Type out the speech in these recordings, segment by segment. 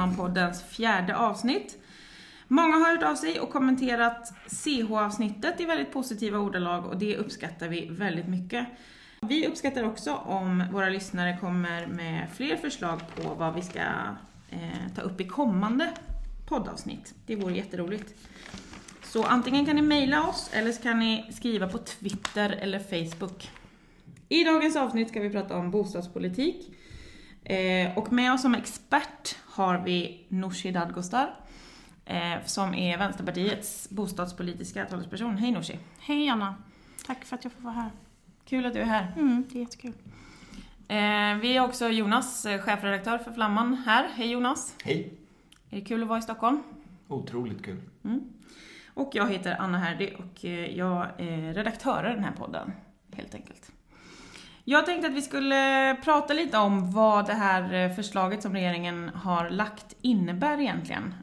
Flamman-poddens fjärde avsnitt. Många har hört av sig och kommenterat CH-avsnittet i väldigt positiva ordalag och det uppskattar vi väldigt mycket. Vi uppskattar också om våra lyssnare kommer med fler förslag på vad vi ska eh, ta upp i kommande poddavsnitt. Det vore jätteroligt. Så antingen kan ni mejla oss eller så kan ni skriva på Twitter eller Facebook. I dagens avsnitt ska vi prata om bostadspolitik. Eh, och med oss som expert har vi Nooshi Dadgostar, eh, som är Vänsterpartiets bostadspolitiska talesperson. Hej Nooshi! Hej Anna! Tack för att jag får vara här. Kul att du är här. Mm, det är jättekul. Eh, vi har också Jonas, eh, chefredaktör för Flamman, här. Hej Jonas! Hej! Är det kul att vara i Stockholm? Otroligt kul. Mm. Och jag heter Anna Herdy och eh, jag är redaktör i den här podden, helt enkelt. Jag tänkte att vi skulle prata lite om vad det här eh, förslaget som regeringen har lagt innebär egentligen.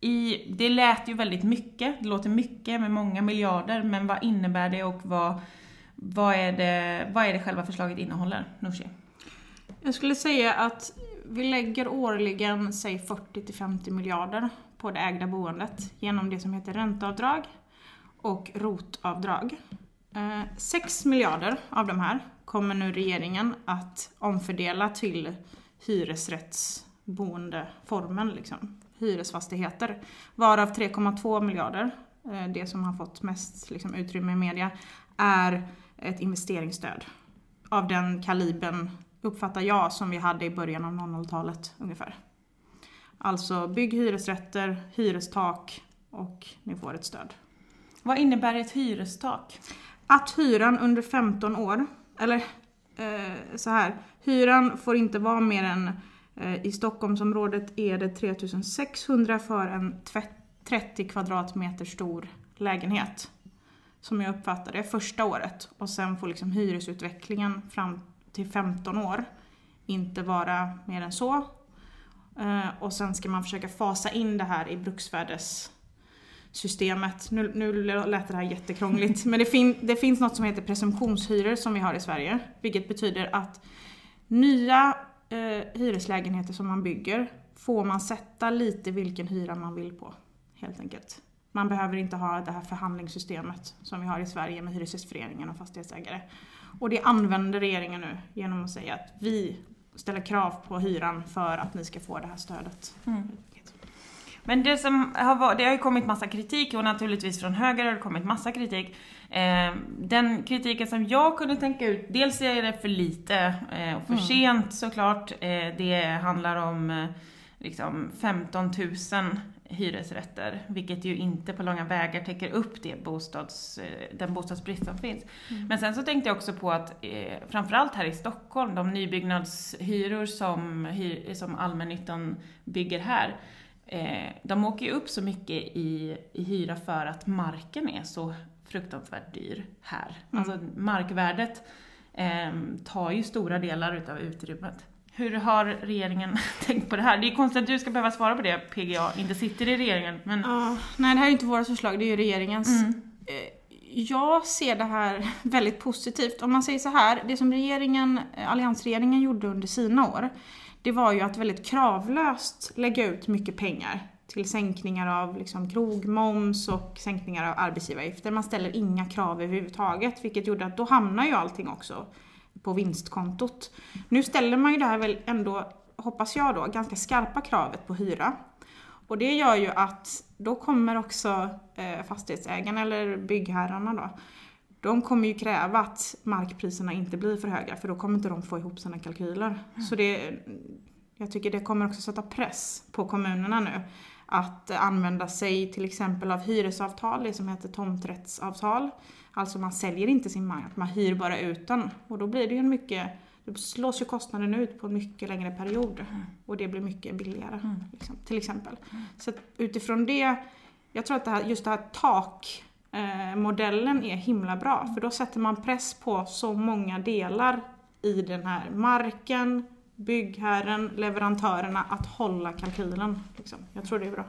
I, det lät ju väldigt mycket, det låter mycket med många miljarder, men vad innebär det och vad, vad, är, det, vad är det själva förslaget innehåller? Nooshi? Jag skulle säga att vi lägger årligen, säg 40-50 miljarder på det ägda boendet genom det som heter ränteavdrag och rotavdrag. Eh, 6 miljarder av de här kommer nu regeringen att omfördela till hyresrättsboendeformen, liksom, hyresfastigheter. Varav 3,2 miljarder, eh, det som har fått mest liksom, utrymme i media, är ett investeringsstöd. Av den kalibern uppfattar jag som vi hade i början av 00-talet ungefär. Alltså bygg hyresrätter, hyrestak och ni får ett stöd. Vad innebär ett hyrestak? Att hyran under 15 år, eller eh, så här, hyran får inte vara mer än eh, i Stockholmsområdet är det 3600 för en 30 kvadratmeter stor lägenhet. Som jag uppfattar det, första året. Och sen får liksom hyresutvecklingen fram till 15 år inte vara mer än så. Eh, och sen ska man försöka fasa in det här i bruksvärdes systemet, Nu, nu lät det här jättekrångligt, men det, fin det finns något som heter presumtionshyror som vi har i Sverige. Vilket betyder att nya eh, hyreslägenheter som man bygger får man sätta lite vilken hyra man vill på. Helt enkelt. Man behöver inte ha det här förhandlingssystemet som vi har i Sverige med Hyresgästföreningen och fastighetsägare. Och det använder regeringen nu genom att säga att vi ställer krav på hyran för att ni ska få det här stödet. Mm. Men det som har varit, det har ju kommit massa kritik och naturligtvis från höger har det kommit massa kritik. Eh, den kritiken som jag kunde tänka ut, dels är det för lite eh, och för mm. sent såklart. Eh, det handlar om liksom 15 000 hyresrätter, vilket ju inte på långa vägar täcker upp det bostads, den bostadsbrist som finns. Mm. Men sen så tänkte jag också på att eh, framförallt här i Stockholm, de nybyggnadshyror som, som allmännyttan bygger här, eh, de åker ju upp så mycket i, i hyra för att marken är så fruktansvärt dyr här. Mm. Alltså markvärdet eh, tar ju stora delar utav utrymmet. Hur har regeringen tänkt på det här? Det är konstigt att du ska behöva svara på det, PGA inte sitter i regeringen. Men... Ja, nej, det här är inte våra förslag, det är ju regeringens. Mm. Eh, jag ser det här väldigt positivt. Om man säger så här, det som regeringen, alliansregeringen gjorde under sina år, det var ju att väldigt kravlöst lägga ut mycket pengar till sänkningar av liksom krogmoms och sänkningar av arbetsgivaravgifter. Man ställer inga krav överhuvudtaget, vilket gjorde att då hamnar ju allting också på vinstkontot. Nu ställer man ju det här väl ändå, hoppas jag då, ganska skarpa kravet på hyra. Och det gör ju att då kommer också eh, fastighetsägarna eller byggherrarna då, de kommer ju kräva att markpriserna inte blir för höga för då kommer inte de få ihop sina kalkyler. Mm. Så det, jag tycker det kommer också sätta press på kommunerna nu att använda sig till exempel av hyresavtal, det som heter tomträttsavtal. Alltså man säljer inte sin mark, man hyr bara ut den. Och då blir det ju en mycket, då slås ju kostnaden ut på en mycket längre period. Mm. Och det blir mycket billigare, mm. liksom, till exempel. Mm. Så utifrån det, jag tror att det här, just det här takmodellen är himla bra. För då sätter man press på så många delar i den här marken, byggherren, leverantörerna att hålla kalkylen. Liksom. Jag tror det är bra.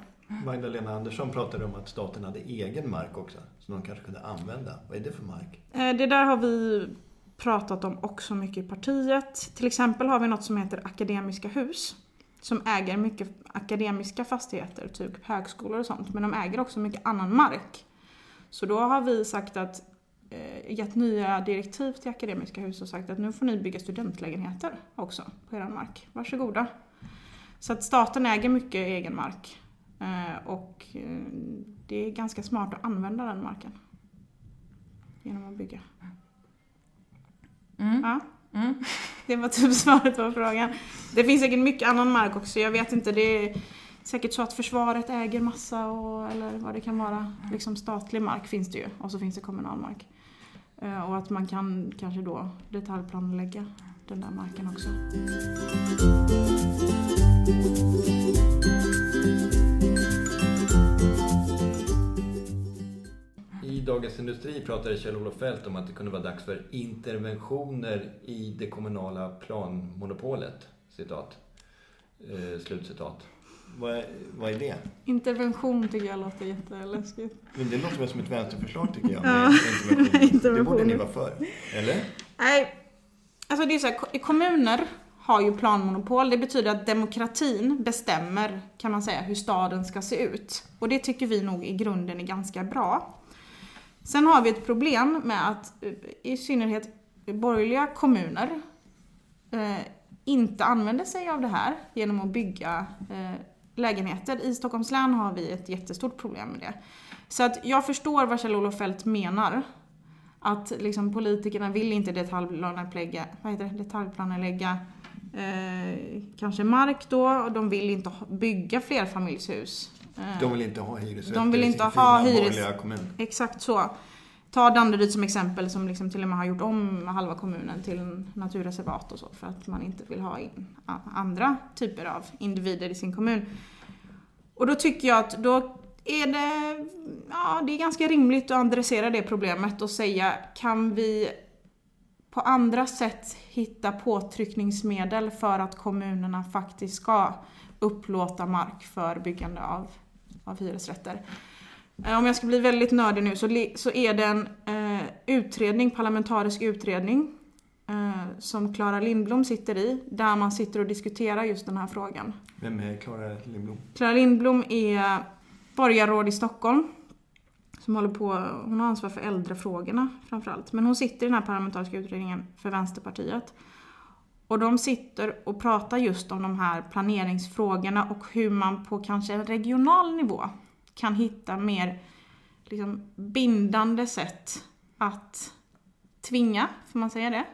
Magdalena Andersson pratade om att staten hade egen mark också, som de kanske kunde använda. Vad är det för mark? Eh, det där har vi pratat om också mycket i partiet. Till exempel har vi något som heter akademiska hus. som äger mycket akademiska fastigheter, typ högskolor och sånt, men de äger också mycket annan mark. Så då har vi sagt att, eh, gett nya direktiv till Akademiska Hus och sagt att nu får ni bygga studentlägenheter också på er mark. Varsågoda. Så att staten äger mycket egen mark. Eh, och eh, det är ganska smart att använda den marken. Genom att bygga. Mm. Ja. Mm. Det var typ svaret på frågan. Det finns säkert mycket annan mark också, jag vet inte. Det är säkert så att försvaret äger massa och, eller vad det kan vara. Liksom statlig mark finns det ju och så finns det kommunal mark. Eh, och att man kan kanske då detaljplanlägga den där marken också. I Dagens Industri pratade Kjell-Olof Feldt om att det kunde vara dags för interventioner i det kommunala planmonopolet. Citat. Eh, slutcitat. Vad är, vad är det? Intervention tycker jag låter jätteläskigt. Men det låter väl som ett vänsterförslag tycker jag. Ja. med intervention. Det Interventioner. borde ni vara för. Eller? Nej, alltså det är så här, ko- kommuner har ju planmonopol. Det betyder att demokratin bestämmer, kan man säga, hur staden ska se ut. Och det tycker vi nog i grunden är ganska bra. Sen har vi ett problem med att eh, i synnerhet borgerliga kommuner eh, inte använder sig av det här genom att bygga eh, lägenheter. I Stockholms län har vi ett jättestort problem med det. Så att jag förstår vad Kjell-Olof Feldt menar. Att liksom politikerna vill inte detaljplanelägga, vad heter det, detaljplanelägga eh, kanske mark då. Och de vill inte bygga flerfamiljshus. Eh, De vill inte ha hyresrätter De vill i inte sin ha fina hyres- borgerliga kommun. Exakt så. Ta Danderyd som exempel som liksom till och med har gjort om halva kommunen till en naturreservat och så för att man inte vill ha in andra typer av individer i sin kommun. Och då tycker jag att då är det, ja, det är ganska rimligt att adressera det problemet och säga kan vi på andra sätt hitta påtryckningsmedel för att kommunerna faktiskt ska upplåta mark för byggande av, av hyresrätter. Eh, Om jag ska bli väldigt nördig nu så, så är det en eh, utredning, parlamentarisk utredning eh, som Klara Lindblom sitter i, där man sitter och diskuterar just den här frågan. Vem är Klara Lindblom? Klara Lindblom är borgarråd i Stockholm. Som håller på, hon har ansvar för äldrefrågorna framförallt. Men hon sitter i den här parlamentariska utredningen för Vänsterpartiet. Och de sitter och pratar just om de här planeringsfrågorna och hur man på kanske en regional nivå kan hitta mer liksom, bindande sätt att tvinga, får man säga det?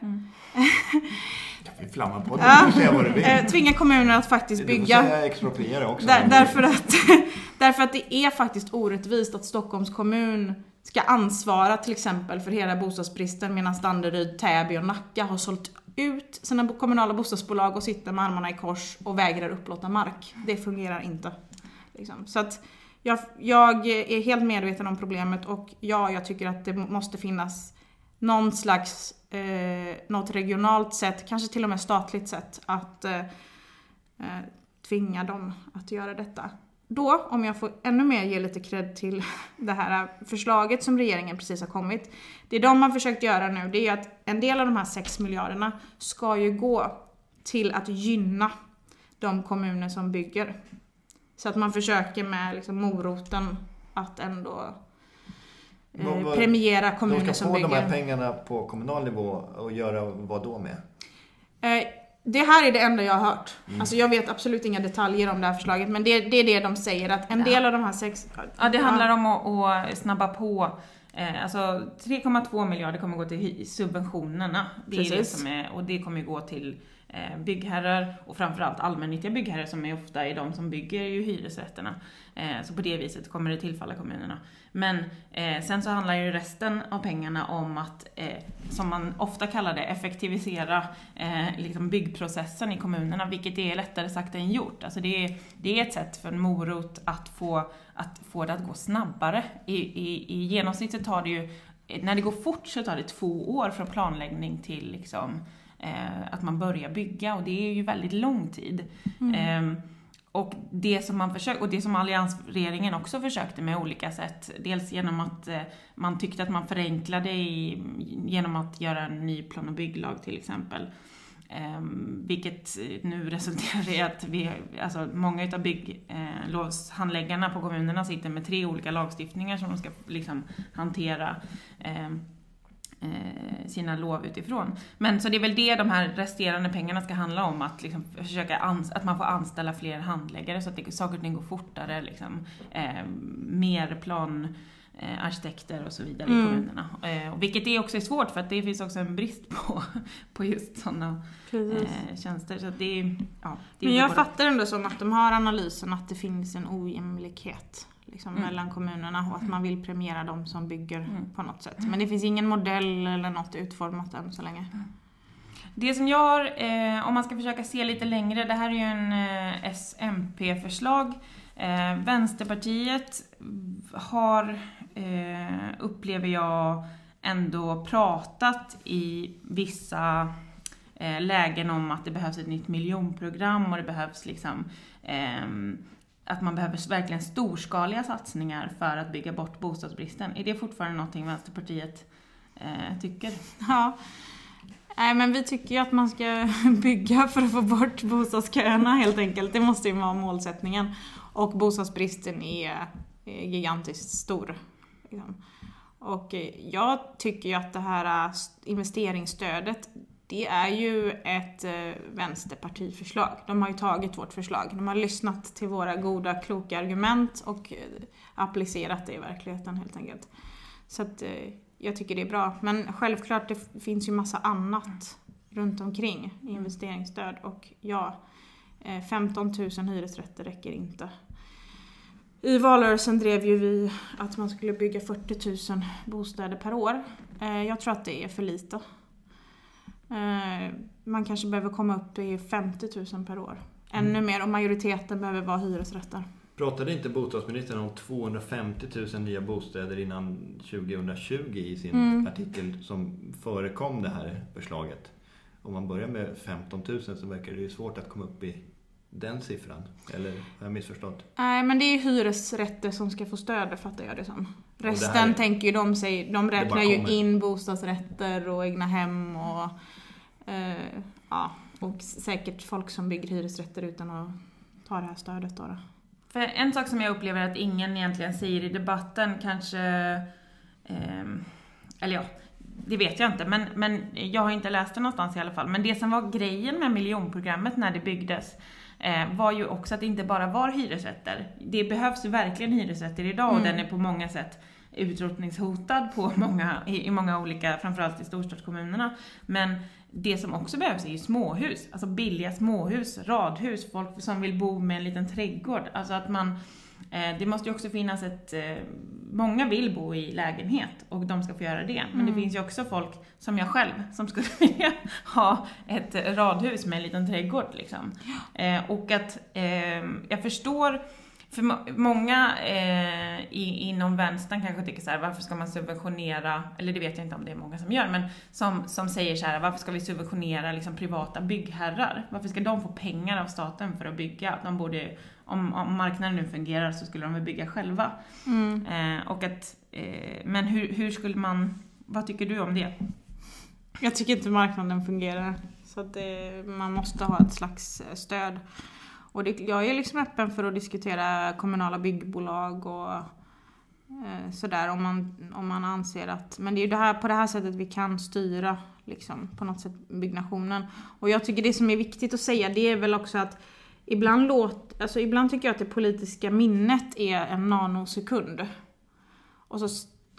Ja, vi flammar på det. Säga vad du vill. Eh, tvinga kommuner att faktiskt Du får bygga. säga expropriera också. Där, därför, att, därför att det är faktiskt orättvist att Stockholms kommun ska ansvara till exempel för hela bostadsbristen medan Danderyd, Täby och Nacka har sålt ut sina kommunala bostadsbolag och sitter med armarna i kors och vägrar upplåta mark. Det fungerar inte. Liksom. Så att jag, jag är helt medveten om problemet och ja, jag tycker att det måste finnas någon slags, eh, något regionalt sätt, kanske till och med statligt sätt att eh, eh tvinga dem att göra detta. Då, om jag får ännu mer ge lite cred till det här förslaget som regeringen precis har kommit. Det de har försökt göra nu, det är att en del av de här 6 miljarderna ska ju gå till att gynna de kommuner som bygger. Så att man försöker med liksom moroten att ändå eh, Vad- vad- premiera De kommuner ska som få bygger. de här pengarna på kommunal nivå och göra vad då med? Eh, det här är det enda jag har hört. Mm. Alltså jag vet absolut inga detaljer om det här förslaget men det, det är det de säger att en Ja. del av de här sex... Ja, det handlar om att, att snabba på Eh, alltså 3,2 miljarder kommer gå till subventionerna. Det är det Precis. som är, och det kommer ju gå till eh, Eh, byggherrar och framförallt allmännyttiga byggherrar som är ofta är de som bygger ju hyresrätterna. Eh, så på det viset kommer det tillfalla kommunerna. Men eh, sen så handlar ju resten av pengarna om att, som man ofta kallar det, effektivisera liksom byggprocessen i kommunerna, vilket är lättare sagt än gjort. Alltså det, är, det är ett sätt för en morot att få, att få det att gå snabbare. I, i, I genomsnitt så tar det ju, när det går fort så tar det två år från planläggning till liksom, eh, att man börjar bygga och det är ju väldigt lång tid. Ehm, och det som man försökte, och det som alliansregeringen också försökte med olika sätt, dels genom att eh, man tyckte att man förenklade i, genom att göra en ny plan och bygglag till exempel. Um, vilket nu resulterar i att vi, alltså många utav bygglovshandläggarna eh, på kommunerna sitter med tre olika lagstiftningar som de ska liksom hantera um, eh, Eh, sina lov utifrån. Men så det är väl det de här resterande pengarna ska handla om, att liksom försöka att man får anställa fler handläggare så att det, saker och ting går fortare, liksom, eh, mer plan eh, arkitekter och så vidare mm. i kommunerna. Eh, vilket är också svårt för att det finns också en brist på, på just sådana eh, tjänster. Så det, ja, det Men jag fattar ändå som att de har analysen att det finns en ojämlikhet liksom, mm. mellan kommunerna och att man vill premiera de som bygger mm. på något sätt. Men det finns ingen modell eller något utformat än så länge. Mm. Det som jag har, eh, om man ska försöka se lite längre, det här är ju en eh, SMP-förslag. Eh, Vänsterpartiet har, eh, upplever jag, ändå pratat i vissa eh, lägen om att det behövs ett nytt miljonprogram och det behövs liksom eh, att man behöver verkligen storskaliga satsningar för att bygga bort bostadsbristen. Är det fortfarande någonting Vänsterpartiet eh, tycker? Ja. Nej men vi tycker ju att man ska bygga för att få bort bostadsköerna helt enkelt. Det måste ju vara målsättningen. Och bostadsbristen är eh, gigantiskt stor. Liksom. Och eh, jag tycker ju att det här eh, investeringsstödet, det är ju ett eh, vänsterpartiförslag. De har ju tagit vårt förslag. De har lyssnat till våra goda, kloka argument och applicerat det i verkligheten helt enkelt. Så att jag tycker det är bra. Men självklart, det finns ju massa annat runt omkring investeringsstöd och ja, 15 000 hyresrätter räcker inte. I valrörelsen drev ju vi att man skulle bygga 40 000 bostäder per år. Jag tror att det är för lite. Eh, man kanske behöver komma upp i 50 000 per år. Ännu mm. mer och majoriteten behöver vara hyresrätter. Pratade inte bostadsministern om 250 000 nya bostäder innan 2020 i sin mm. artikel som förekom det här förslaget? Om man börjar med 15 000 så verkar det ju svårt att komma upp i den siffran. Eller har jag missförstått? Nej, men det är hyresrätter som ska få stöd, fattar jag det som. Resten det tänker ju de sig, de räknar ju in bostadsrätter och egna hem och Eh, ja, och säkert folk som bygger hyresrätter utan att ta det här stödet då. då. För en sak som jag upplever att ingen egentligen säger i debatten kanske, eh, eller ja, det vet jag inte, men, men jag har inte läst det någonstans i alla fall. Men det som var grejen med miljonprogrammet när det byggdes var ju också att det inte bara var hyresrätter. Det behövs verkligen hyresrätter idag och mm. den är på många sätt utrotningshotad på många, i, många olika, framförallt i storstadskommunerna. Men det som också behövs är ju småhus, alltså billiga småhus, radhus, folk som vill bo med en liten trädgård. Alltså att man, eh, det måste ju också finnas ett, eh, många vill bo i lägenhet och de ska få göra det. Men mm. det finns ju också folk, som jag själv, som skulle vilja ha ett radhus med en liten trädgård liksom. Eh, och att jag förstår för många eh, i, inom vänstern kanske tycker så här, varför ska man subventionera, eller det vet jag inte om det är många som gör, men som, som säger så här, varför ska vi subventionera liksom privata byggherrar? Varför ska de få pengar av staten för att bygga? De borde, om, om marknaden nu fungerar så skulle de väl bygga själva. Mm. Eh, och att, eh, men hur, hur skulle man, vad tycker du om det? Jag tycker inte marknaden fungerar. Så att det, man måste ha ett slags eh, stöd. Och det, jag är liksom öppen för att diskutera kommunala byggbolag och eh, sådär om man, om man anser att, men det är ju det här, på det här sättet vi kan styra liksom, på något sätt byggnationen. Och jag tycker det som är viktigt att säga det är väl också att ibland, låt, alltså ibland tycker jag att det politiska minnet är en nanosekund. Och så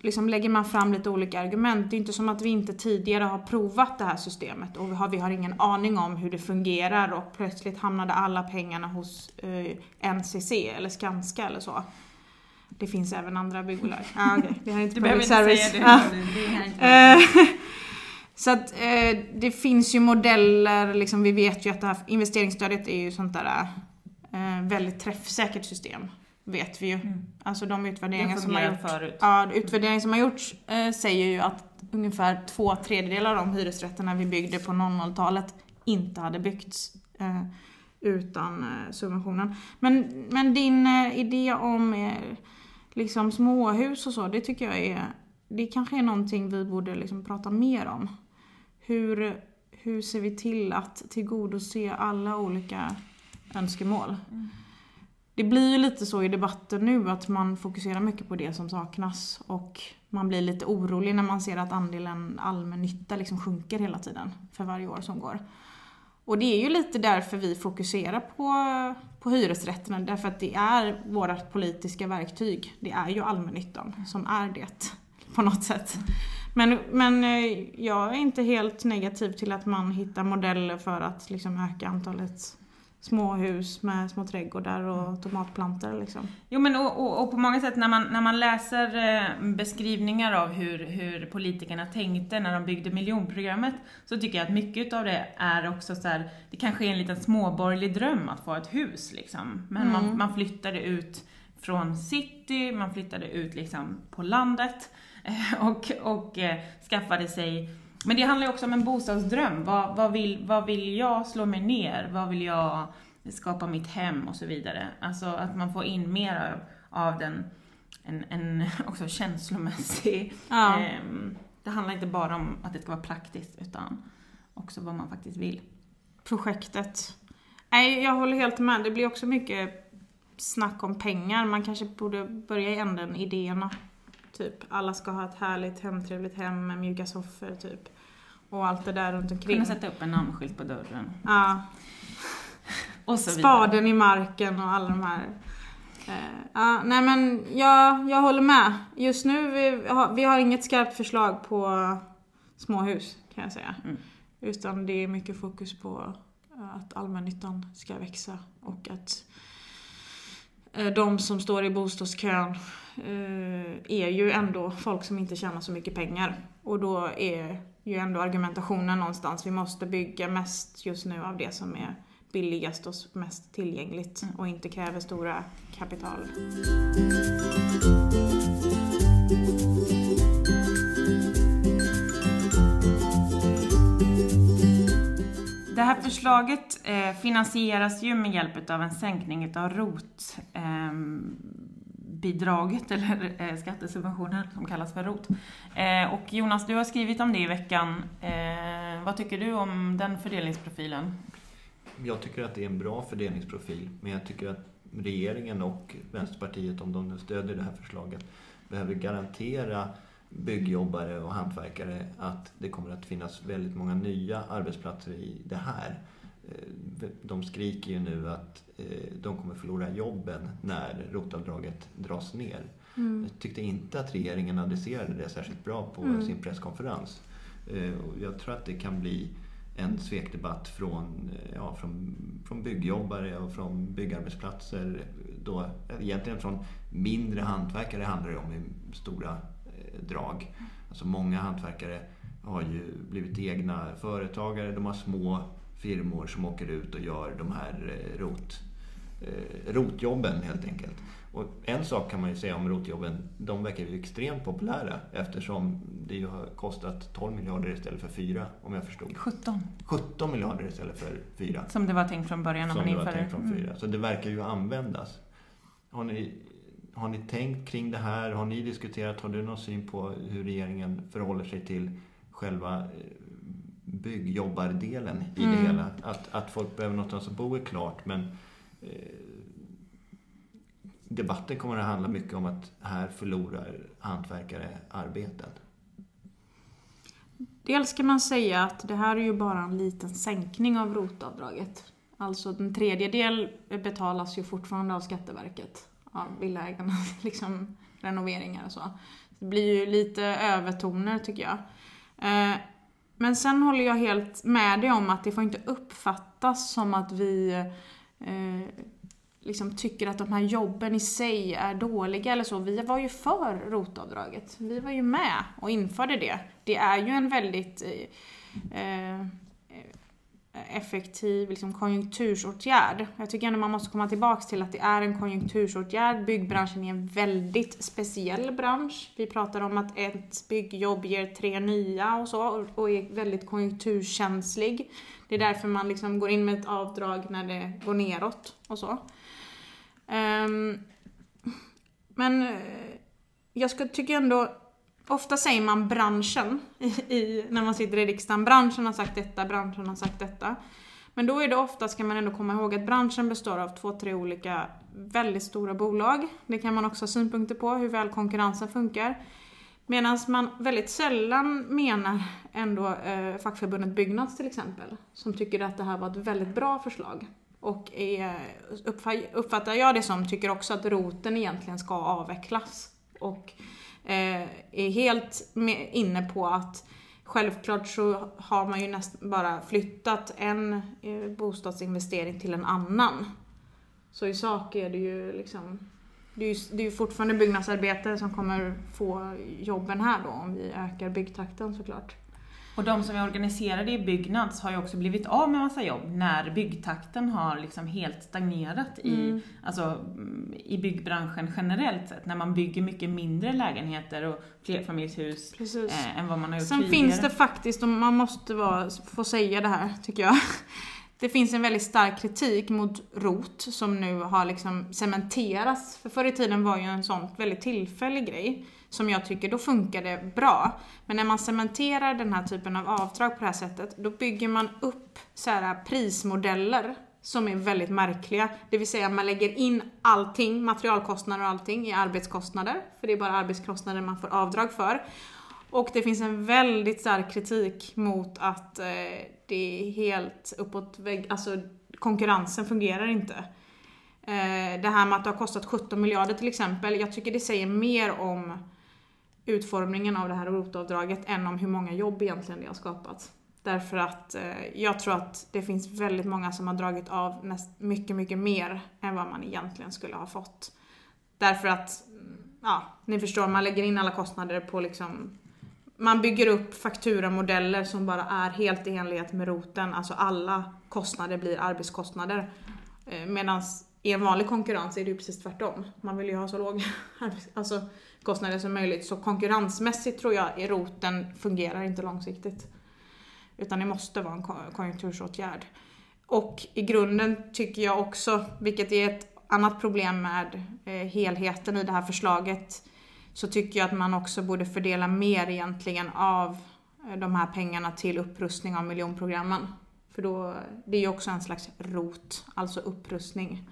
liksom lägger man fram lite olika argument. Det är inte som att vi inte tidigare har provat det här systemet och vi har, vi har ingen aning om hur det fungerar och plötsligt hamnade alla pengarna hos eh, NCC eller Skanska eller så. Det finns även andra byggbolag. Ah, okay. Det här är inte public service. Inte ah. så att eh, det finns ju modeller, liksom, vi vet ju att det här investeringsstödet är ju sånt där eh, väldigt träffsäkert system vet vi ju. Mm. Alltså de utvärderingar som har gjorts, förut. Ja, utvärderingar som har gjorts eh, säger ju att ungefär två tredjedelar av de hyresrätterna vi byggde på 00-talet inte hade byggts eh, utan eh, subventionen. Men, men din eh, idé om eh, liksom småhus och så, det tycker jag är, det kanske är någonting vi borde liksom prata mer om. Hur, hur ser vi till att tillgodose alla olika önskemål? Mm. Det blir ju lite så i debatten nu att man fokuserar mycket på det som saknas och man blir lite orolig när man ser att andelen allmännytta liksom sjunker hela tiden för varje år som går. Och det är ju lite därför vi fokuserar på, på hyresrätterna, därför att det är vårt politiska verktyg. Det är ju allmännyttan som är det, på något sätt. Men, men eh, jag är inte helt negativ till att man hittar modeller för att liksom öka antalet småhus med små trädgårdar och tomatplantor liksom. Jo men och, och, och, på många sätt när man, när man läser eh, beskrivningar av hur, hur politikerna tänkte när de byggde miljonprogrammet så tycker jag att mycket av det är också så här, det kanske är en liten småborgerlig dröm att få ett hus liksom. Men Mm. man, man flyttade ut från city, man flyttade ut liksom på landet och, och eh, skaffade sig men det handlar ju också om en bostadsdröm. Vad, vad, vill, vad vill jag slå mig ner? Vad vill jag skapa mitt hem och så vidare. Alltså att man får in mer av, av den, en, en också känslomässig... Ja. ehm, det handlar inte bara om att det ska vara praktiskt utan också vad man faktiskt vill. Projektet. Nej, jag håller helt med. Det blir också mycket snack om pengar. Man kanske borde börja i änden idéerna. Typ, alla ska ha ett härligt hemtrevligt hem med mjuka soffor typ. Och allt det där runt omkring. Kunna sätta upp en namnskylt på dörren. Ja, Och så vidare. spaden i marken och alla de här. Ja, nej men jag, jag håller med. Just nu, vi har, vi har inget skarpt förslag på småhus kan jag säga. Mm. Utan det är mycket fokus på eh, att allmännyttan ska växa och att eh, de som står i bostadskön är ju ändå folk som inte tjänar så mycket pengar. Och då är ju ändå argumentationen någonstans, vi måste bygga mest just nu av det som är billigast och mest tillgängligt Mm. och inte kräver stora kapital. Det här förslaget eh, finansieras ju med hjälp av en sänkning av ROT ehm, bidraget eller eh, skattesubventionen som kallas för ROT. Eh, och Jonas, du har skrivit om det i veckan. Eh, vad tycker du om den fördelningsprofilen? Jag tycker att det är en bra fördelningsprofil, men jag tycker att regeringen och Vänsterpartiet, om de nu stödjer det här förslaget, behöver garantera byggjobbare och hantverkare att det kommer att finnas väldigt många nya arbetsplatser i det här. Eh, De skriker ju nu att eh, de kommer förlora jobben när rotavdraget dras ner. Jag tyckte inte att regeringen adresserade det särskilt bra på Mm. sin presskonferens. Eh, Jag tror att det kan bli en svekdebatt från, ja, från, från byggjobbare och från byggarbetsplatser. Då, egentligen från mindre hantverkare handlar det om i stora drag. Alltså många hantverkare har ju blivit egna företagare, de har små firmor som åker ut och gör de här eh, rot, eh, rotjobben helt enkelt. Och en sak kan man ju säga om rotjobben, de verkar ju extremt populära eftersom det ju har kostat 12 miljarder istället för 4 om jag förstod. 17, 17 miljarder istället för 4. som det var tänkt från början när Som man det var införde tänkt från Mm. 4. Så det verkar ju användas. Har ni, har ni tänkt kring det här? Har ni diskuterat? Har du någon syn på hur regeringen förhåller sig till själva eh, byggjobbardelen i Mm. det hela? Att, att folk behöver någonstans att bo är klart men eh, debatten kommer att handla mycket om att här förlorar hantverkare arbeten. Dels kan man säga att det här är ju bara en liten sänkning av rotavdraget. Alltså en tredjedel betalas ju fortfarande av Skatteverket. Av villaägarna, liksom renoveringar och så. Det blir ju lite övertoner tycker jag. Eh, men sen håller jag helt med dig om att det får inte uppfattas som att vi eh, liksom tycker att de här jobben i sig är dåliga eller så. Vi var ju för rotavdraget. Vi var ju med och införde det. Det är ju en väldigt eh, eh effektiv liksom, konjunktursåtgärd. Jag tycker ändå man måste komma tillbaks till att det är en konjunktursåtgärd. Byggbranschen är en väldigt speciell bransch. Vi pratar om att ett byggjobb ger tre nya och så och är väldigt konjunkturkänslig. Det är därför man liksom går in med ett avdrag när det går neråt och så. Um, men eh, jag ska, tycker ändå ofta säger man branschen i, i, när man sitter i riksdagen. Branschen har sagt detta, branschen har sagt detta. Men då är det ofta, ska man ändå komma ihåg, att branschen består av två, tre olika väldigt stora bolag. Det kan man också ha synpunkter på, hur väl konkurrensen funkar. Medan man väldigt sällan menar ändå eh, fackförbundet Byggnads till exempel, som tycker att det här var ett väldigt bra förslag. Och är, uppfattar jag det som, tycker också att roten egentligen ska avvecklas. Och Eh, är helt inne på att Självklart så har man ju nästan bara flyttat en eh, bostadsinvestering till en annan. Så i sak är det ju liksom det är ju, det är ju fortfarande byggnadsarbetare som kommer få jobben här då om vi ökar byggtakten såklart. Och de som är organiserade i Byggnads har ju också blivit av med massa jobb när byggtakten har liksom helt stagnerat i, mm. alltså, i byggbranschen generellt sett. När man bygger mycket mindre lägenheter och flerfamiljshus eh, än vad man har gjort Sen tidigare. finns det faktiskt, och man måste vara, få säga det här tycker jag. Det finns en väldigt stark kritik mot ROT som nu har liksom cementerats. För förr i tiden var ju en sån väldigt tillfällig grej som jag tycker, då funkar det bra. Men när man cementerar den här typen av avdrag på det här sättet, då bygger man upp så här prismodeller som är väldigt märkliga. Det vill säga man lägger in allting, materialkostnader och allting, i arbetskostnader. För det är bara arbetskostnader man får avdrag för. Och det finns en väldigt stark kritik mot att eh, det är helt uppåt vägg, alltså konkurrensen fungerar inte. Eh, det här med att det har kostat 17 miljarder till exempel, jag tycker det säger mer om utformningen av det här rotavdraget än om hur många jobb egentligen det har skapat. Därför att eh, jag tror att det finns väldigt många som har dragit av näst, mycket, mycket mer än vad man egentligen skulle ha fått. Därför att, mm, ja, ni förstår, man lägger in alla kostnader på liksom man bygger upp fakturamodeller som bara är helt i enlighet med roten, alltså alla kostnader blir arbetskostnader. Eh, Medan i en vanlig konkurrens är det ju precis tvärtom. Man vill ju ha så låg alltså, kostnader som möjligt. Så konkurrensmässigt tror jag i roten fungerar inte långsiktigt. Utan det måste vara en konjunktursåtgärd. Och i grunden tycker jag också, vilket är ett annat problem med eh, helheten i det här förslaget, så tycker jag att man också borde fördela mer egentligen av eh, de här pengarna till upprustning av miljonprogrammen. För då, det är ju också en slags rot, alltså upprustning.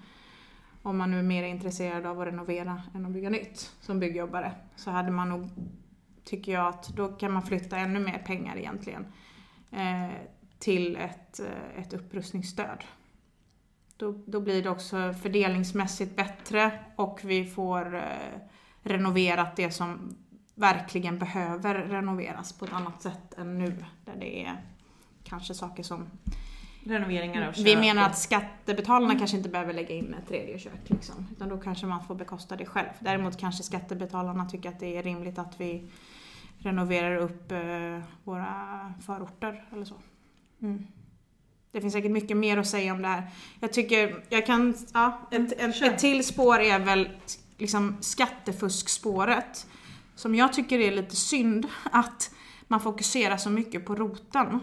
Om man nu är mer intresserad av att renovera än att bygga nytt som byggjobbare. Så hade man nog, tycker jag, att då kan man flytta ännu mer pengar egentligen. Eh, till ett, eh, ett upprustningsstöd. Då, då blir det också fördelningsmässigt bättre och vi får eh, renoverat det som verkligen behöver renoveras på ett annat sätt än nu. Där det är kanske saker som Renoveringar av kök. Vi menar att skattebetalarna mm. kanske inte behöver lägga in ett tredje kök. Liksom, utan då kanske man får bekosta det själv. Däremot kanske skattebetalarna tycker att det är rimligt att vi renoverar upp eh, våra förorter eller så. Mm. Det finns säkert mycket mer att säga om det här. Jag tycker, jag kan, ja, ett, ett, ett till spår är väl liksom skattefuskspåret. Som jag tycker är lite synd att man fokuserar så mycket på roten.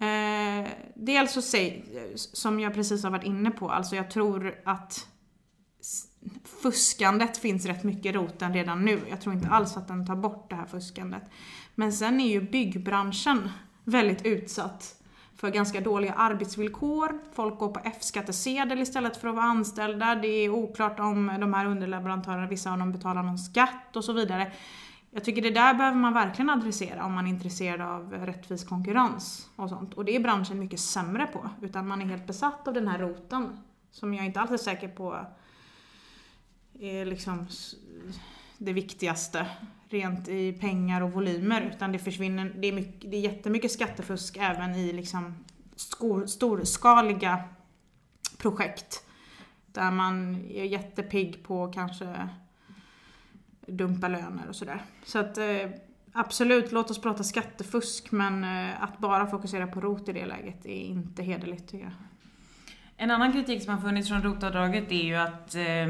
Eh, dels så säg, som jag precis har varit inne på, alltså jag tror att fuskandet finns rätt mycket i roten redan nu. Jag tror inte alls att den tar bort det här fuskandet. Men sen är ju byggbranschen väldigt utsatt för ganska dåliga arbetsvillkor. Folk går på F-skattesedel istället för att vara anställda. Det är oklart om de här underleverantörerna, vissa av dem betalar någon skatt och så vidare. Jag tycker det där behöver man verkligen adressera om man är intresserad av rättvis konkurrens och sånt. Och det är branschen mycket sämre på. Utan man är helt besatt av den här roten. Som jag inte alls är säker på är liksom det viktigaste rent i pengar och volymer utan det försvinner, det är, mycket, det är jättemycket skattefusk även i liksom skor, storskaliga projekt. Där man är jättepigg på kanske dumpa löner och sådär. Så att eh, absolut, låt oss prata skattefusk men eh, att bara fokusera på ROT i det läget är inte hederligt tycker jag. En annan kritik som har funnits från rotavdraget är ju att eh,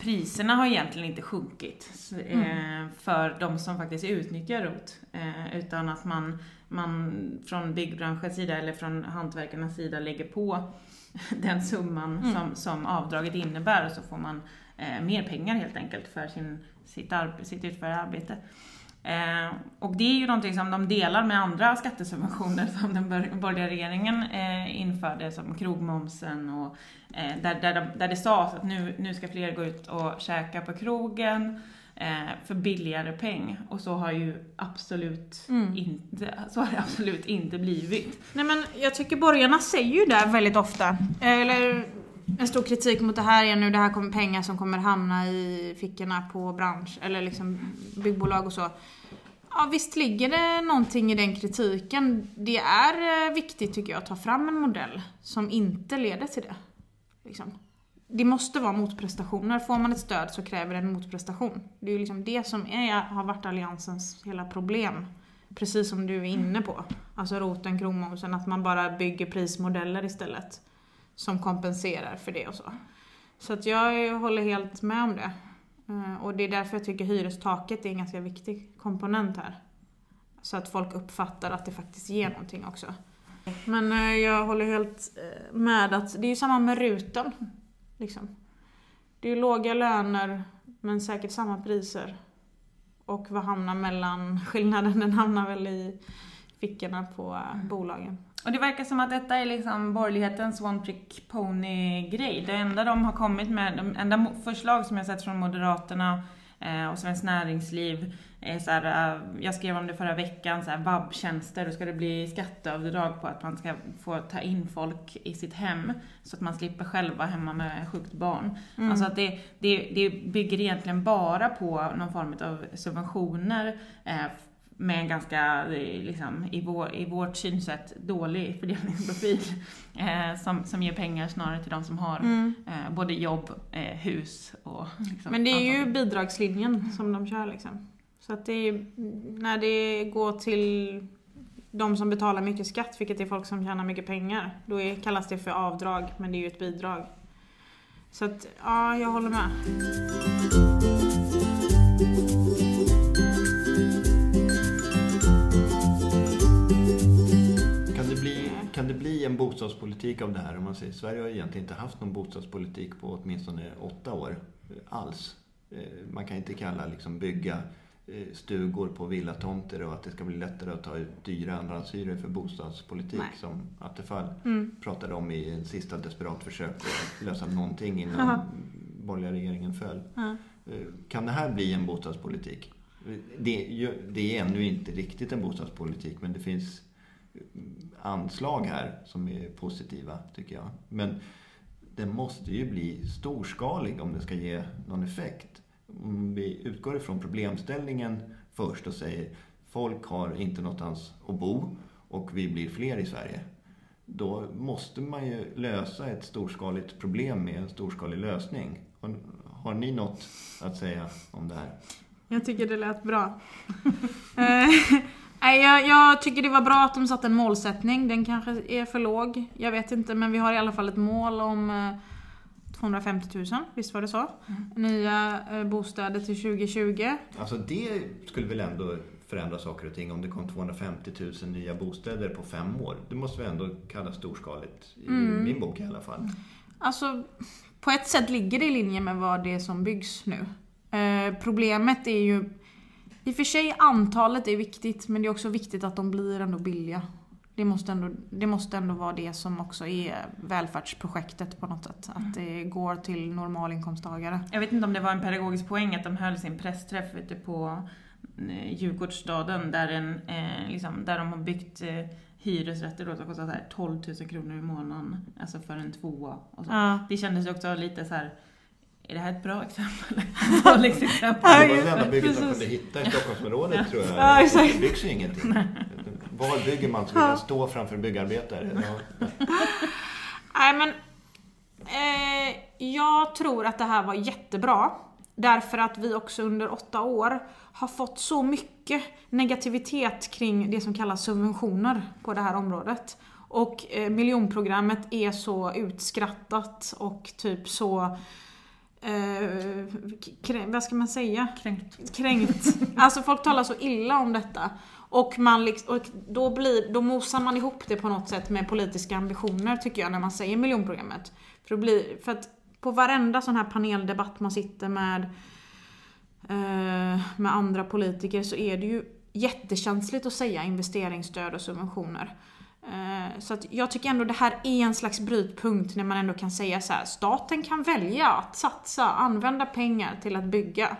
priserna har egentligen inte sjunkit eh, mm. för de som faktiskt utnyttjar ROT. Eh, utan att man, man från byggbranschens sida eller från hantverkarnas sida lägger på den summan mm. som, som avdraget innebär och så får man eh, mer pengar helt enkelt för sin, sitt, sitt utförda arbete. Eh, och det är ju någonting som de delar med andra skattesubventioner som den borgerliga regeringen eh, införde, som krogmomsen och eh, där, där, de, där det sades att nu, nu ska fler gå ut och käka på krogen eh, för billigare peng. Och så har ju absolut mm. inte, så har det absolut inte blivit. Nej men jag tycker borgarna säger ju det väldigt ofta. Eller en stor kritik mot det här är nu, det här kommer pengar som kommer hamna i fickorna på bransch, eller liksom byggbolag och så. Ja visst ligger det någonting i den kritiken. Det är eh, viktigt tycker jag att ta fram en modell som inte leder till det. Liksom. Det måste vara motprestationer. Får man ett stöd så kräver det en motprestation. Det är ju liksom det som är, har varit Alliansens hela problem. Precis som du är inne på. Alltså roten, krogmomsen, att man bara bygger prismodeller istället som kompenserar för det och så. Så att jag håller helt med om det. Eh, och det är därför jag tycker hyrestaket är en ganska viktig komponent här. Så att folk uppfattar att det faktiskt ger någonting också. Men eh, jag håller helt eh, med att det är ju samma med ruten. Liksom. Det är ju låga löner men säkert samma priser. Och vad hamnar mellan skillnaden? Den hamnar väl i fickorna på bolagen. Och det verkar som att detta är liksom borgerlighetens one trick pony grej. Det enda de har kommit med, de enda förslag som jag sett från Moderaterna eh, och Svenskt Näringsliv är så här, eh, jag skrev om det förra veckan, så här, vab-tjänster, då ska det bli skatteavdrag på att man ska få ta in folk i sitt hem så att man slipper själv vara hemma med sjukt barn. Mm. Alltså att det, det, det bygger egentligen bara på någon form av subventioner eh, med en ganska, liksom, i, vår, i vårt synsätt, dålig fördelningsprofil. Eh, som, som ger pengar snarare till de som har mm. eh, både jobb, eh, hus och... Liksom, Men det är ju bidragslinjen som de kör liksom. Så att det är, när det går till de som betalar mycket skatt, vilket är folk som tjänar mycket pengar, då är, kallas det för avdrag, men det är ju ett bidrag. Så att, ja, jag håller med. Kan det bli en bostadspolitik av det här? Om man säger, Sverige har egentligen inte haft någon bostadspolitik på åtminstone åtta år alls. Eh, man kan inte kalla liksom bygga eh, stugor på villatomter och att det ska bli lättare att ta ut dyra andrahandshyror för bostadspolitik Nej. som Attefall mm. pratade om i sista desperat försök att lösa någonting innan Aha. borgerliga regeringen föll. Eh, kan det här bli en bostadspolitik? Det, det är ännu inte riktigt en bostadspolitik men det finns anslag här som är positiva, tycker jag. Men den måste ju bli storskalig om det ska ge någon effekt. Om vi utgår ifrån problemställningen först och säger folk har inte någonstans att bo och vi blir fler i Sverige. Då måste man ju lösa ett storskaligt problem med en storskalig lösning. Har, har ni något att säga om det här? Jag tycker det lät bra. Eh, Nej, jag, jag, tycker det var bra att de satte en målsättning. Den kanske är för låg. Jag vet inte, men vi har i alla fall ett mål om 250 000, visst var det så? Mm. Nya eh, bostäder till 2020. Alltså det skulle väl ändå förändra saker och ting om det kom 250 000 nya bostäder på fem år. Det måste vi ändå kalla storskaligt, i mm. min bok i alla fall. Alltså, på ett sätt ligger det i linje med vad det är som byggs nu. Eh, problemet är ju i och för sig antalet är viktigt, men det är också viktigt att de blir ändå billiga. Det måste ändå, det måste ändå vara det som också är välfärdsprojektet på något sätt. Att det går till normalinkomsttagare. Jag vet inte om det var en pedagogisk poäng att de höll sin pressträff ute på eh, Djurgårdsstaden där, en, eh, liksom, där de har byggt eh, hyresrätter då som kostar 12 000 kronor i månaden. Alltså för en tvåa. Och så. Ja. Det kändes också lite så här är det här ett bra exempel? Ett dåligt exempel? det var det enda bygget man kunde hitta i Stockholmsområdet tror jag. Ja, exakt. Det byggs ju ingenting. Var bygger man så vill stå framför byggarbetare? Ja. Nej men, eh, jag tror att det här var jättebra. Därför att vi också under åtta år har fått så mycket negativitet kring det som kallas subventioner på det här området. Och eh, miljonprogrammet är så utskrattat och typ så eh, vad ska man säga? Kränkt. Kränkt. Alltså folk talar så illa om detta. Och, man liksom, och då, blir, då mosar man ihop det på något sätt med politiska ambitioner tycker jag när man säger miljonprogrammet. För, blir, för att på varenda sån här paneldebatt man sitter med eh, med andra politiker så är det ju jättekänsligt att säga investeringsstöd och subventioner. Eh, så att jag tycker ändå det här är en slags brytpunkt när man ändå kan säga så här, staten kan välja att satsa, använda pengar till att bygga.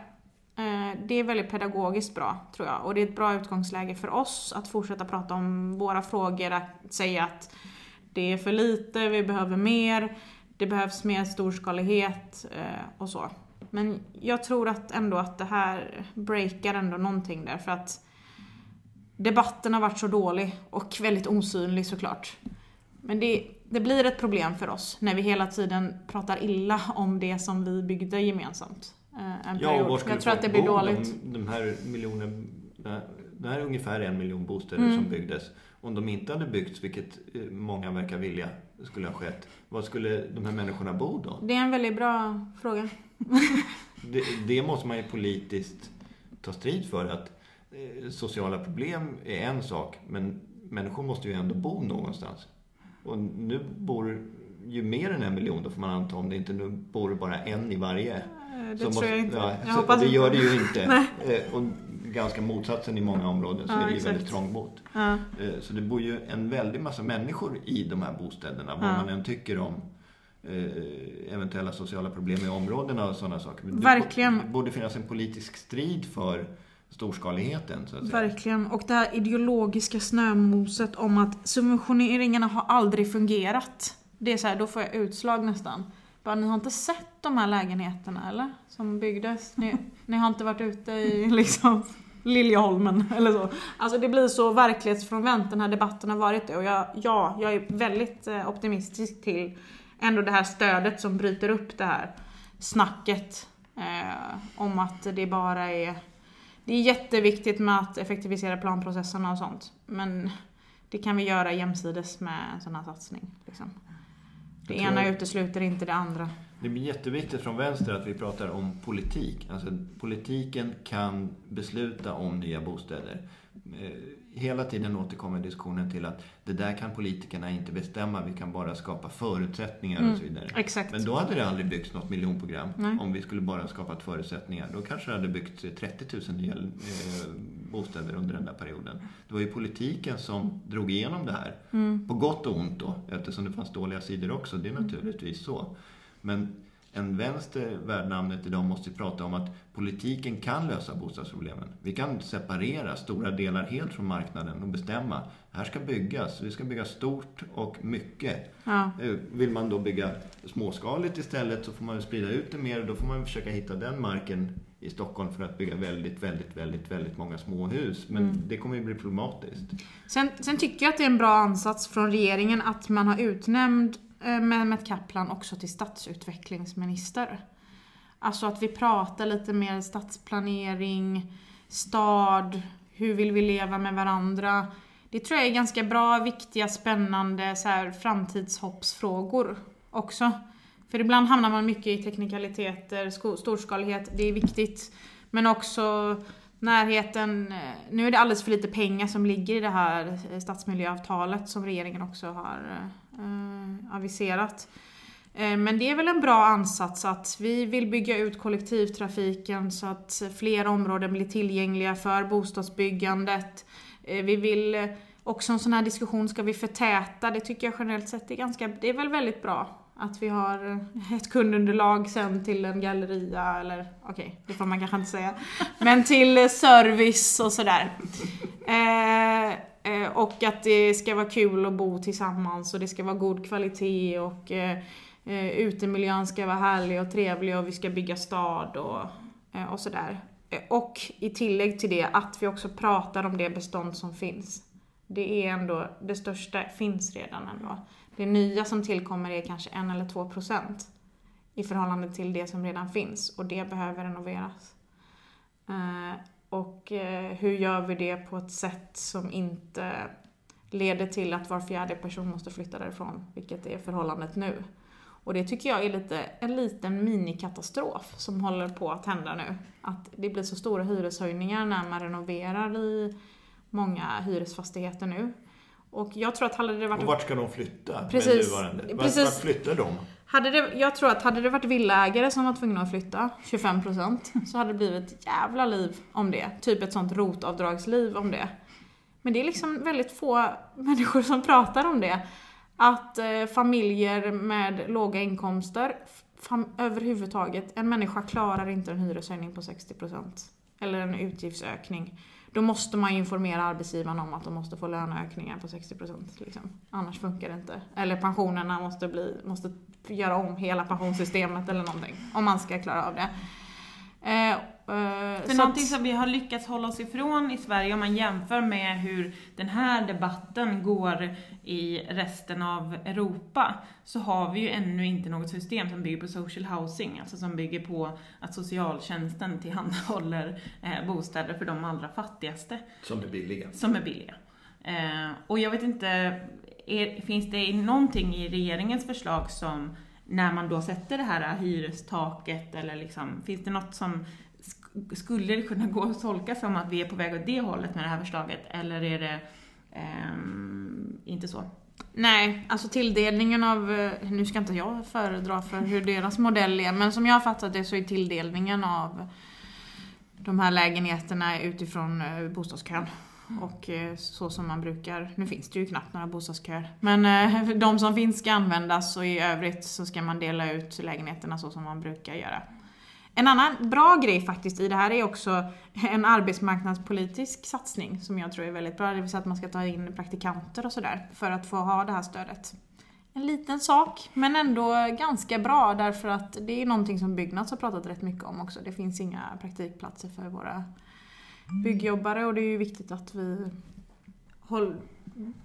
Eh, det är väldigt pedagogiskt bra, tror jag. Och det är ett bra utgångsläge för oss att fortsätta prata om våra frågor, att säga att det är för lite, vi behöver mer, det behövs mer storskalighet eh, och så. Men jag tror att ändå att det här breakar ändå någonting där för att debatten har varit så dålig och väldigt osynlig såklart. Men det, det blir ett problem för oss när vi hela tiden pratar illa om det som vi byggde gemensamt. Eh, en ja, var skulle Jag tror att det blir dåligt. De, de här miljoner, det här är ungefär en miljon bostäder mm. som byggdes. Om de inte hade byggts, vilket eh, många verkar vilja skulle ha skett, var skulle de här människorna bo då? Det är en väldigt bra fråga. det, det måste man ju politiskt ta strid för. att Eh, sociala problem är en sak, men människor måste ju ändå bo någonstans. Och nu bor ju mer än en miljon, då får man anta, om det inte nu bor bara en i varje. Eh, det tror måste, jag inte. Ja, jag så, det gör det ju inte. Eh, och ganska motsatsen i många områden så ja, är det ju väldigt trångbott. Ja. Så det bor ju en väldig massa människor i de här bostäderna, vad man än tycker om eventuella sociala problem i områdena och sådana saker. Verkligen. Det borde finnas en politisk strid för storskaligheten. Så att säga. Verkligen. Och det här ideologiska snömoset om att subventioneringarna har aldrig fungerat. Det är så här, då får jag utslag nästan. Bara, ni har inte sett de här lägenheterna eller? Som byggdes. Ni, ni har inte varit ute i liksom Liljeholmen eller så. Alltså det blir så verklighetsfrånvänt den här debatten har varit det. Och jag, ja, jag är väldigt eh, optimistisk till ändå det här stödet som bryter upp det här snacket eh, om att det bara är det är jätteviktigt med att effektivisera planprocesserna och sånt. Men det kan vi göra jämsides med en sån här satsning. Liksom. Det ena jag... utesluter inte det andra. Det blir jätteviktigt från vänster att vi pratar om politik. Alltså politiken kan besluta om nya bostäder. Hela tiden återkommer diskussionen till att det där kan politikerna inte bestämma, vi kan bara skapa förutsättningar mm, och så vidare. Exakt. Men då hade det aldrig byggts något miljonprogram Nej. om vi skulle bara skapat förutsättningar. Då kanske det hade byggts 30 000 nya eh, bostäder under den där perioden. Det var ju politiken som drog igenom det här. Mm. På gott och ont då, eftersom det fanns dåliga sidor också. Det är naturligtvis så. Men en vänster värd namnet idag måste prata om att politiken kan lösa bostadsproblemen. Vi kan separera stora delar helt från marknaden och bestämma. Här ska byggas, vi ska bygga stort och mycket. Ja. Eh, vill man då bygga småskaligt istället så får man sprida ut det mer. Då får man försöka hitta den marken i Stockholm för att bygga väldigt, väldigt, väldigt, väldigt många småhus. Men mm. det kommer ju bli problematiskt. Sen, sen tycker jag att det är en bra ansats från regeringen att man har utnämnt Eh, Eh, Mehmet Kaplan också till stadsutvecklingsminister. Alltså att vi pratar lite mer stadsplanering, stad, hur vill vi leva med varandra. Det tror jag är ganska bra, viktiga, spännande så här, framtidshoppsfrågor också. För ibland hamnar man mycket i teknikaliteter, storskalighet, det är viktigt. Men också närheten. Eh, nu är det alldeles för lite pengar som ligger i det här eh, stadsmiljöavtalet som regeringen också har eh, aviserat. Eh, men det är väl en bra ansats att vi vill bygga ut kollektivtrafiken så att fler områden blir tillgängliga för bostadsbyggandet. Eh, vi vill eh, också en sån här diskussion, ska vi förtäta? Det tycker jag generellt sett är ganska, det är väl väldigt bra att vi har eh, ett kundunderlag sen till en galleria eller okej, okay, det får man kanske inte säga. Men till eh, service och sådär. Eh, Eh, och att det ska vara kul att bo tillsammans och det ska vara god kvalitet och eh, eh utemiljön ska vara härlig och trevlig och vi ska bygga stad och, eh, och sådär. Eh, och i tillägg till det att vi också pratar om det bestånd som finns. Det är ändå, det största finns redan ändå. Det nya som tillkommer är kanske en eller två procent i förhållande till det som redan finns och det behöver renoveras. Eh, och eh, hur gör vi det på ett sätt som inte leder till att var fjärde person måste flytta därifrån, vilket är förhållandet nu. Och det tycker jag är lite, en liten minikatastrof som håller på att hända nu. Att det blir så stora hyreshöjningar när man renoverar i många hyresfastigheter nu. Och jag tror att hade det varit... Och vart ska de flytta? Precis. Vart, Vart flyttar de? Hade det, jag tror att hade det varit villaägare som var tvungna att flytta, 25%, så hade det blivit ett jävla liv om det. Typ ett sånt rotavdragsliv om det. Men det är liksom väldigt få människor som pratar om det. Att eh, familjer med låga inkomster, fam- överhuvudtaget, en människa klarar inte en hyreshöjning på 60%. Eller en utgiftsökning. Då måste man informera arbetsgivaren om att de måste få löneökningar på 60%. Liksom. Annars funkar det inte. Eller pensionerna måste, bli, måste göra om hela pensionssystemet eller någonting. Om man ska klara av det. Eh, för så någonting att- som vi har lyckats hålla oss ifrån i Sverige om man jämför med hur den här debatten går i resten av Europa så har vi ju ännu inte något system som bygger på social housing, alltså som bygger på att socialtjänsten tillhandahåller eh, bostäder för de allra fattigaste Som är billiga. som är billiga. Eh, och jag vet inte, är, finns det någonting i regeringens förslag som när man då sätter det här hyrestaket eller liksom, finns det något som skulle det kunna gå att tolka som att vi är på väg åt det hållet med det här förslaget eller är det ehm, inte så? Nej, alltså tilldelningen av, eh, nu ska inte jag föredra för hur deras modell är, men som jag har fattat det så är tilldelningen av de här lägenheterna utifrån eh, bostadskön. Och eh, så som man brukar, nu finns det ju knappt några bostadsköer, men de som finns ska användas och i övrigt så ska man dela ut lägenheterna så som man brukar göra. En annan bra grej faktiskt i det här är också en arbetsmarknadspolitisk satsning som jag tror är väldigt bra. Det vill säga att man ska ta in praktikanter och sådär för att få ha det här stödet. En liten sak, men ändå ganska bra därför att det är någonting som Byggnads har pratat rätt mycket om också. Det finns inga praktikplatser för våra byggjobbare och det är ju viktigt att vi håller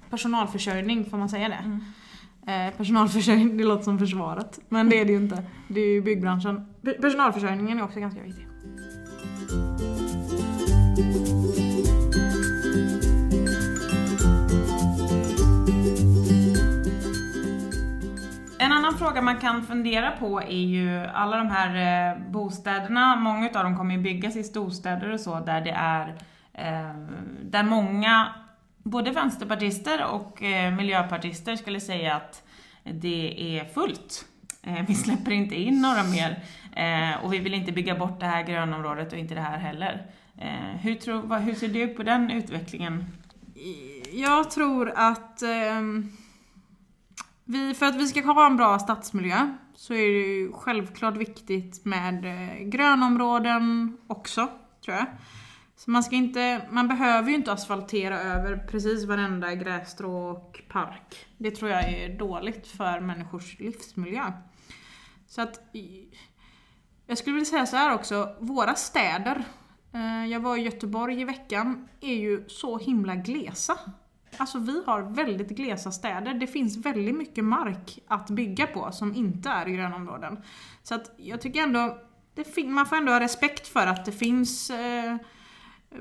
personalförsörjning, får man säga det? Eh, personalförsörjning, det låter som försvaret. Men det är det ju inte. Det är ju byggbranschen. Personalförsörjningen är också ganska viktig. En annan fråga man kan fundera på är ju alla de här eh, bostäderna, många av dem kommer ju byggas i storstäder och så där det är, eh, där många, både vänsterpartister och eh, miljöpartister skulle säga att det är fullt. Eh, vi släpper inte in några mer eh, och vi vill inte bygga bort det här grönområdet och inte det här heller. Eh, hur, tror, vad, hur ser du på den utvecklingen? Jag tror att ehm, vi, för att vi ska ha en bra stadsmiljö så är det ju självklart viktigt med eh, grönområden också, tror jag. Så man ska inte, man behöver ju inte asfaltera över precis varenda grässtrå och park. Det tror jag är dåligt för människors livsmiljö. Så att, jag skulle vilja säga så här också, våra städer, eh, jag var i Göteborg i veckan, är ju så himla glesa. Alltså vi har väldigt glesa städer. Det finns väldigt mycket mark att bygga på som inte är grönområden. Så att jag tycker ändå, det man får ändå ha respekt för att det finns eh,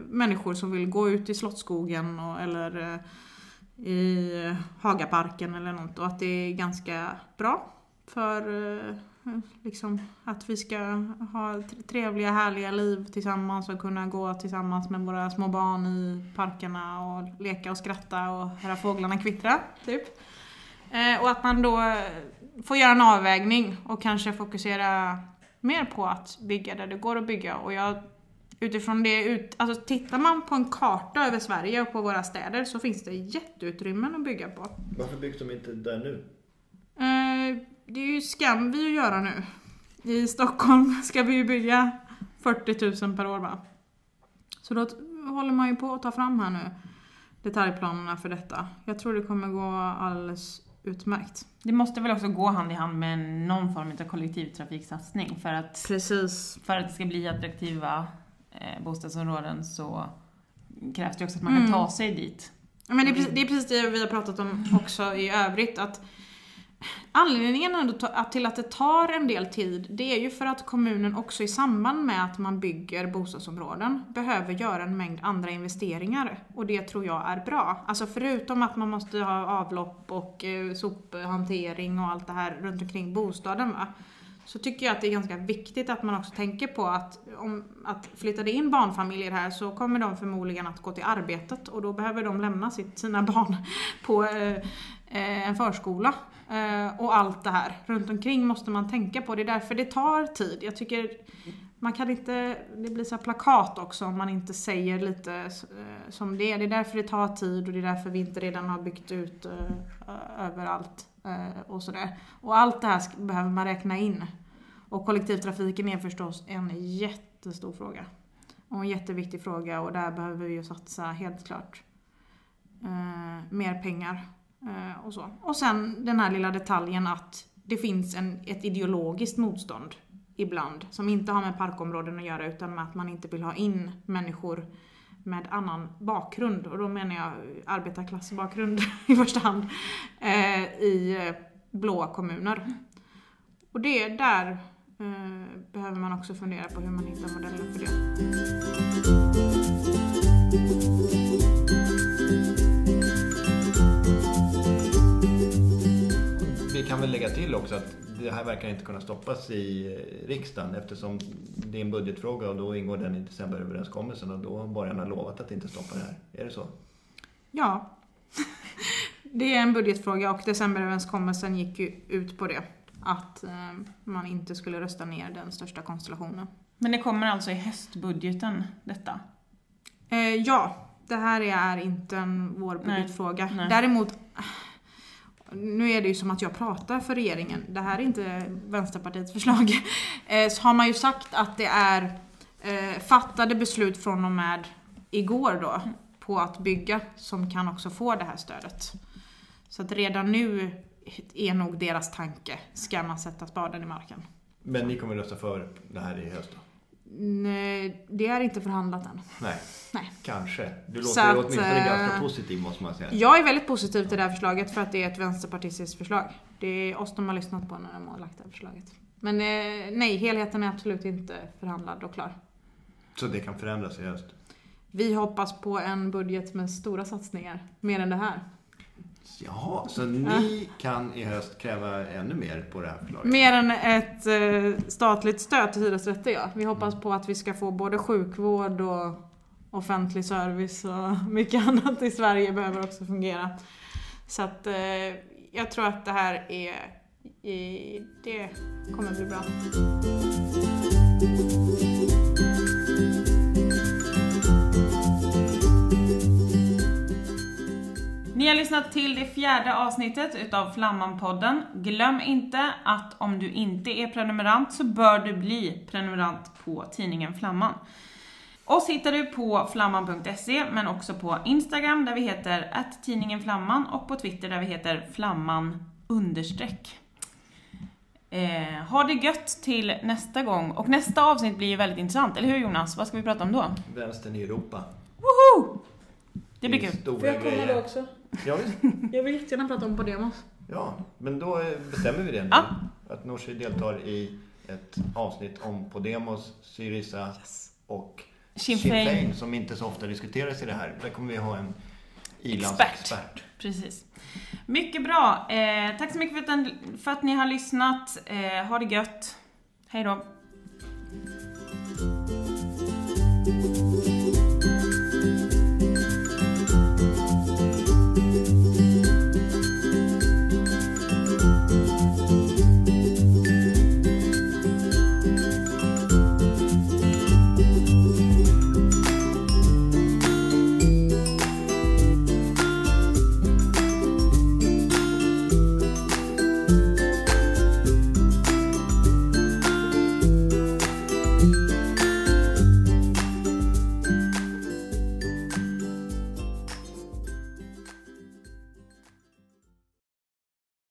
människor som vill gå ut i Slottsskogen och, eller eh, i Hagaparken eller något och att det är ganska bra för eh, liksom att vi ska ha trevliga härliga liv tillsammans och kunna gå tillsammans med våra små barn i parkerna och leka och skratta och höra fåglarna kvittra, typ. Eh, och att man då får göra en avvägning och kanske fokusera mer på att bygga där det går att bygga och jag Utifrån det, ut, alltså tittar man på en karta över Sverige och på våra städer så finns det jätteutrymmen att bygga på. Varför byggs de inte där nu? Det är ju skam vi att göra nu. I Stockholm ska vi ju bygga 40 000 per år va? Så då håller man ju på att ta fram här nu detaljplanerna för detta. Jag tror det kommer gå alldeles utmärkt. Det måste väl också gå hand i hand med någon form av kollektivtrafiksatsning för att Precis. för att det ska bli attraktiva eh, bostadsområden så krävs det också att man kan Mm. ta sig dit. Men det, är precis, det är precis det vi har pratat om också i övrigt. Att anledningen ändå till att det tar en del tid, det är ju för att kommunen också i samband med att man bygger bostadsområden behöver göra en mängd andra investeringar. Och det tror jag är bra. Alltså förutom att man måste ha avlopp och eh, sophantering och allt det här runt omkring bostaden va. Så tycker jag att det är ganska viktigt att man också tänker på att om att flyttar det in barnfamiljer här så kommer de förmodligen att gå till arbetet och då behöver de lämna sitt, sina barn på eh, eh, en förskola. Eh, och allt det här runt omkring måste man tänka på. Det är därför det tar tid. Jag tycker man kan inte, det blir så plakat också om man inte säger lite eh, som det är. Det är därför det tar tid och det är därför vi inte redan har byggt ut eh, överallt och sådär. Och allt det här behöver man räkna in. Och kollektivtrafiken är förstås en jättestor fråga. Och en jätteviktig fråga och där behöver vi ju satsa helt klart mer pengar. Eh, och så. Och sen den här lilla detaljen att det finns en, ett ideologiskt motstånd ibland som inte har med parkområden att göra utan med att man inte vill ha in människor med annan bakgrund och då menar jag arbetarklassbakgrund i första hand eh, i eh, blåa kommuner. Och det där eh, behöver man också fundera på hur man hittar modeller för det. Kan väl lägga till också att det här verkar inte kunna stoppas i riksdagen eftersom det är en budgetfråga och då ingår den i decemberöverenskommelsen och då har borgarna lovat att inte stoppa det här. Är det så? Ja. Det är en budgetfråga och decemberöverenskommelsen gick ju ut på det. Att eh, man inte skulle rösta ner den största konstellationen. Men det kommer alltså i höstbudgeten, detta? Eh, ja, det här är inte en vårbudgetfråga. Nej. Däremot, nu är det ju som att jag pratar för regeringen. Det här är inte Vänsterpartiets förslag. Eh, så har man ju sagt att det är eh, fattade beslut från och med igår då på att bygga som kan också få det här stödet. Så att redan nu är nog deras tanke, ska man sätta spaden i marken. Men ni kommer rösta för det här i höst då? Nej, det är inte förhandlat än. Nej. Nej. Kanske. Du Så låter att, åtminstone eh, ganska positiv måste man säga. Jag är väldigt positiv till det här förslaget för att det är ett vänsterpartistiskt förslag. Det är oss de har lyssnat på när de har lagt det här förslaget. Men eh, nej, helheten är absolut inte förhandlad och klar. Så det kan förändras i höst? Vi hoppas på en budget med stora satsningar, mer än det här. Jaha, så ni kan i höst kräva ännu mer på det här förslaget? Mer än ett eh, statligt stöd till hyresrätter ja. Vi hoppas på att vi ska få både sjukvård och offentlig service och mycket annat i Sverige behöver också fungera. Så att eh, jag tror att det här är, i, det kommer bli bra. Ni har lyssnat till det fjärde avsnittet utav Flamman-podden. Glöm inte att om du inte är prenumerant så bör du bli prenumerant på tidningen Flamman. Oss hittar du på flamman.se men också på Instagram där vi heter att tidningen Flamman och på Twitter där vi heter flamman understreck. Eh, ha det gött till nästa gång och nästa avsnitt blir ju väldigt intressant, eller hur Jonas? Vad ska vi prata om då? Vänstern i Europa. Woho! Det blir är kul. Stora grejer. också? Ja, visst. Jag vill jättegärna prata om Podemos. Ja, men då bestämmer vi det nu. Ja. Att Nooshi deltar i ett avsnitt om Podemos, Syriza yes. och Sinn Fein som inte så ofta diskuteras i det här. Där kommer vi ha en ilandsexpert. Precis. Mycket bra. Eh, tack så mycket för att, för att ni har lyssnat. Eh, ha det gött. Hej då.